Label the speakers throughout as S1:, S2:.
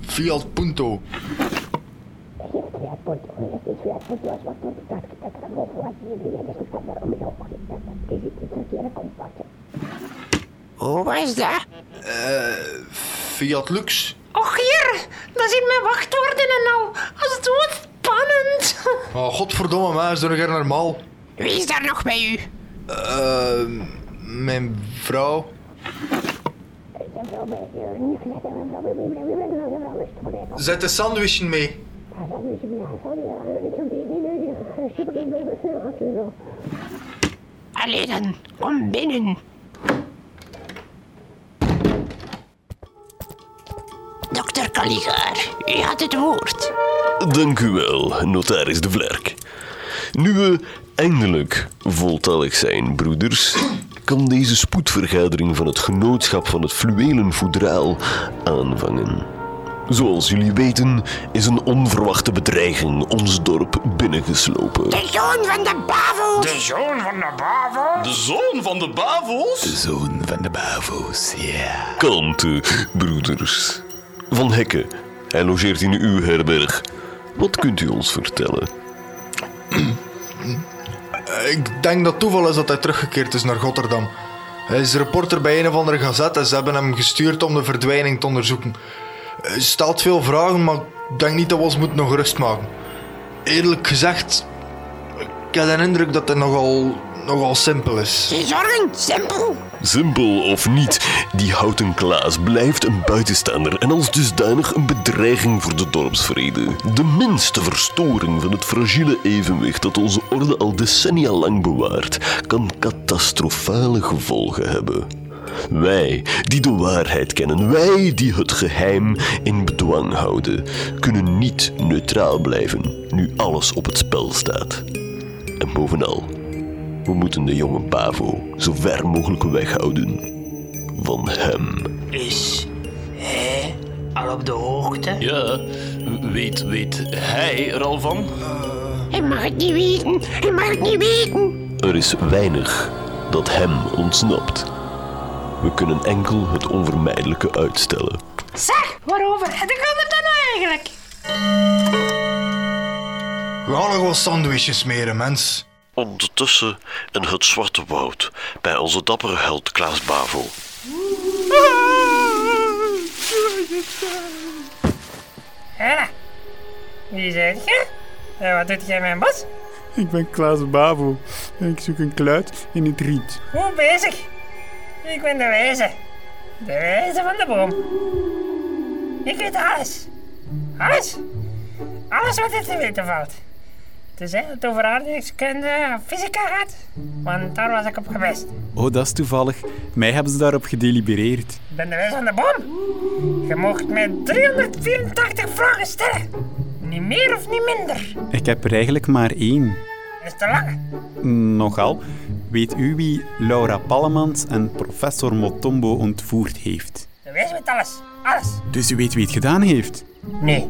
S1: Fiat Punto.
S2: Hoe was dat?
S1: Fiat Lux.
S3: Och hier, dat zijn mijn wachtwoorden en nou. Als het zo spannend.
S1: Oh, godverdomme, maar is er nog normaal?
S2: Wie is daar nog bij u?
S1: Eh, mijn vrouw. Zet de sandwichen mee.
S2: Allee dan, kom binnen. Dokter Caligaar, u had het woord.
S4: Dank u wel, notaris de Vlerk. Nu we eindelijk voltallig zijn, broeders, kan deze spoedvergadering van het genootschap van het fluwelen voedraal aanvangen. Zoals jullie weten is een onverwachte bedreiging ons dorp binnengeslopen.
S2: De zoon van de bavo.
S5: De zoon van de bavo?
S6: De zoon van de bavo's?
S7: Zoon van de bavo's, ja.
S4: Kalmte, broeders. Van Hekken, hij logeert in uw herberg. Wat kunt u ons vertellen?
S1: Ik denk dat toeval is dat hij teruggekeerd is naar Rotterdam. Hij is reporter bij een of andere gazette en ze hebben hem gestuurd om de verdwijning te onderzoeken. Hij stelt veel vragen, maar ik denk niet dat we ons moeten nog gerust maken. Eerlijk gezegd, ik heb de indruk dat hij nogal, nogal simpel is.
S2: Geen zorgen, simpel.
S4: Simpel of niet, die houten Klaas blijft een buitenstaander en als dusdanig een bedreiging voor de dorpsvrede. De minste verstoring van het fragiele evenwicht dat onze orde al decennia lang bewaart, kan catastrofale gevolgen hebben. Wij, die de waarheid kennen, wij die het geheim in bedwang houden, kunnen niet neutraal blijven nu alles op het spel staat. En bovenal, we moeten de jonge Bavo zo ver mogelijk weghouden van hem.
S5: Is hij al op de hoogte?
S6: Ja, weet, weet hij er al van?
S2: Hij mag het niet weten. Hij mag het niet weten.
S4: Er is weinig dat hem ontsnapt. We kunnen enkel het onvermijdelijke uitstellen.
S3: Zeg, waarover heb ik het dan eigenlijk?
S1: We gaan nog wel sandwiches smeren, mens.
S4: Ondertussen in het Zwarte Woud, bij onze dappere held Klaas Bavo.
S3: Hela, wie zeg je? En wat doet jij in mijn bos?
S8: Ik ben Klaas Bavo en ik zoek een kluit in het riet.
S3: Goed bezig. Ik ben de wijze. De wijze van de boom. Ik weet alles. Alles. Alles wat er te weten valt. Tenzij het over aardrijkskunde fysica gaat. Want daar was ik op geweest.
S8: Oh, dat is toevallig. Mij hebben ze daarop gedelibereerd.
S3: Ik ben de wijze van de boom. Je mag mij 384 vragen stellen. Niet meer of niet minder.
S8: Ik heb er eigenlijk maar één.
S3: Is te lang.
S8: Nogal. Weet u wie Laura Pallemans en professor Motombo ontvoerd heeft?
S3: De wijze weet alles. Alles.
S8: Dus u weet wie het gedaan heeft?
S3: Nee.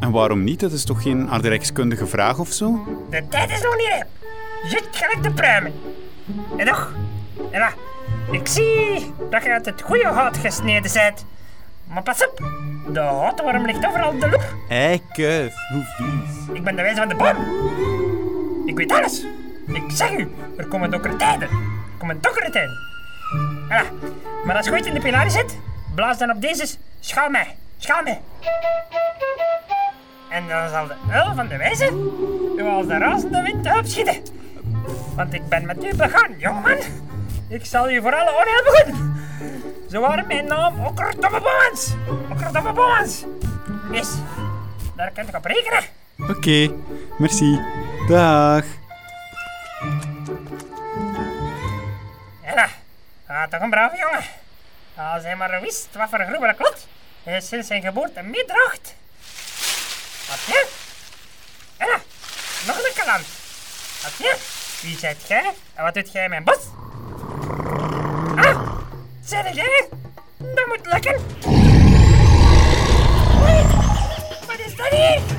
S8: En waarom niet? Dat is toch geen aardrijkskundige vraag of zo?
S3: De tijd is nog niet rijp. Zit gelijk te pruimen. En toch, en ja, ik zie dat je uit het goede hout gesneden bent. Maar pas op, de houtworm ligt overal op de loep.
S8: Eike, hoe vies.
S3: Ik ben de wijze van de boom. Ik weet alles. Ik zeg u, er komen donkere tijden. Er komen donkere tijden. Ja, maar als je ooit in de pilaar zit, blaas dan op deze schaal mij. Schaal mij. En dan zal de uil van de wijze u als de razende wind te hulp schieten. Want ik ben met u begaan, jongeman. Ik zal u voor alle onheil begonnen. Zo waren mijn naam Okkerdomme Bommens. Okkerdomme Bommens. Yes, daar kan ik op rekenen.
S8: Oké, merci. Dag.
S3: Ja, ah, toch een brave jongen. Als hij maar wist wat voor een gruwelijk lot hij sinds zijn geboorte meedraagt. Wat je? Ja, nog een. Wat je? Wie zijt jij en wat doet jij in mijn bos? Ah, zeg jij? Dat moet lukken. Wat is dat hier?